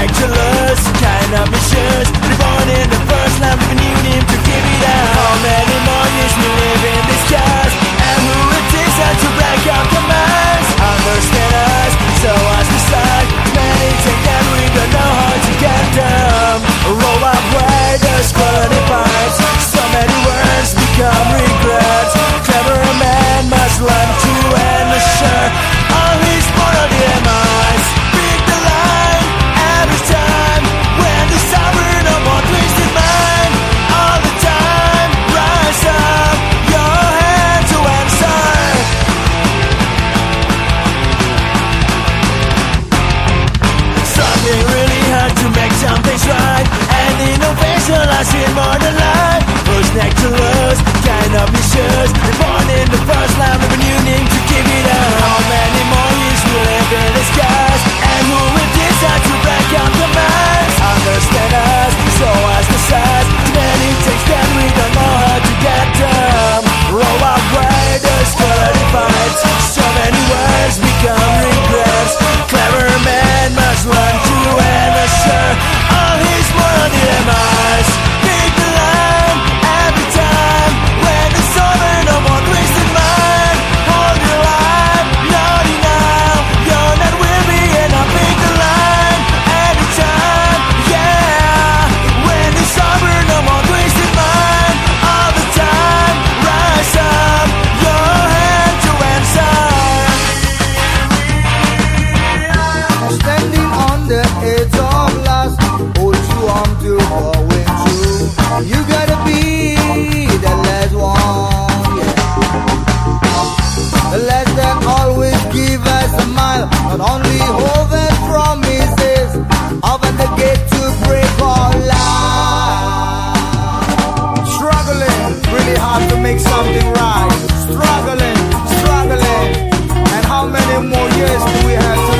Back to love specialize in modern life. Who's next to lose, tying up your shoes And born in the first line Let them always give us a smile, and only hold their promises. Open the gate to break our lives. Struggling really hard to make something right. Struggling, struggling. And how many more years do we have to?